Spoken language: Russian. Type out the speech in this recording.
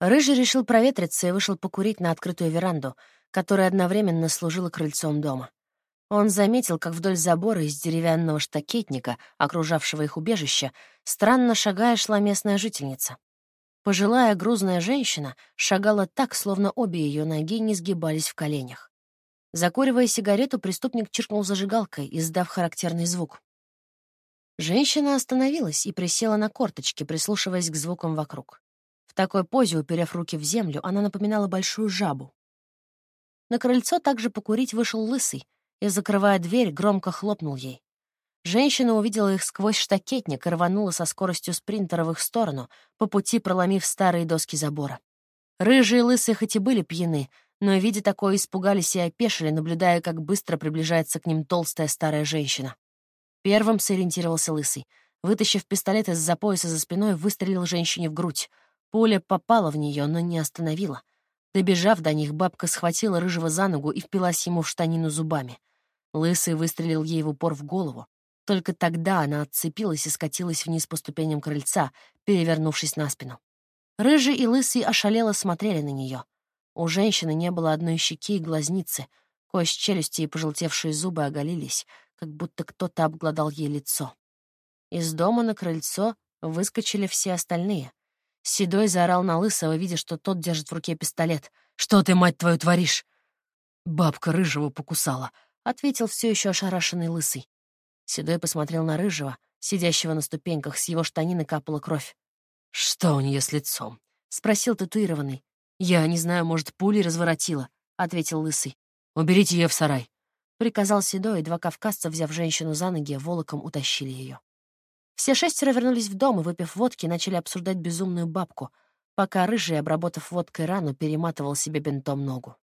Рыжий решил проветриться и вышел покурить на открытую веранду, которая одновременно служила крыльцом дома. Он заметил, как вдоль забора из деревянного штакетника, окружавшего их убежище, странно шагая шла местная жительница. Пожилая грузная женщина шагала так, словно обе ее ноги не сгибались в коленях. Закуривая сигарету, преступник чиркнул зажигалкой, издав характерный звук. Женщина остановилась и присела на корточки, прислушиваясь к звукам вокруг. В такой позе, уперев руки в землю, она напоминала большую жабу. На крыльцо также покурить вышел лысый и, закрывая дверь, громко хлопнул ей. Женщина увидела их сквозь штакетник и рванула со скоростью спринтера в их сторону, по пути проломив старые доски забора. Рыжие и лысые хоть и были пьяны, но, видя такое, испугались и опешили, наблюдая, как быстро приближается к ним толстая старая женщина. Первым сориентировался Лысый. Вытащив пистолет из-за пояса за спиной, выстрелил женщине в грудь. Пуля попала в нее, но не остановила. Добежав до них, бабка схватила Рыжего за ногу и впилась ему в штанину зубами. Лысый выстрелил ей в упор в голову. Только тогда она отцепилась и скатилась вниз по ступеням крыльца, перевернувшись на спину. Рыжий и Лысый ошалело смотрели на нее. У женщины не было одной щеки и глазницы. Кость челюсти и пожелтевшие зубы оголились как будто кто-то обглодал ей лицо. Из дома на крыльцо выскочили все остальные. Седой заорал на Лысого, видя, что тот держит в руке пистолет. «Что ты, мать твою, творишь?» «Бабка Рыжего покусала», — ответил все еще ошарашенный Лысый. Седой посмотрел на Рыжего, сидящего на ступеньках, с его штанины капала кровь. «Что у нее с лицом?» — спросил татуированный. «Я не знаю, может, пули разворотила», — ответил Лысый. «Уберите ее в сарай приказал Седой, и два кавказца, взяв женщину за ноги, волоком утащили ее. Все шестеро вернулись в дом и, выпив водки, начали обсуждать безумную бабку, пока Рыжий, обработав водкой рану, перематывал себе бинтом ногу.